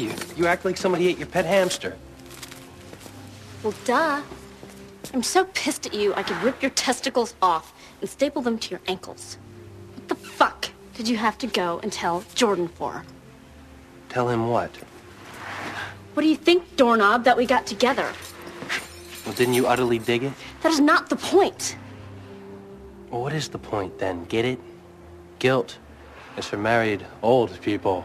you? You act like somebody ate your pet hamster. Well, duh. I'm so pissed at you, I could rip your testicles off and staple them to your ankles. What the fuck did you have to go and tell Jordan for? Tell him what? What do you think, doorknob, that we got together? Well, didn't you utterly dig it? That is not the point. Well, what is the point then? Get it? Guilt is for married old people.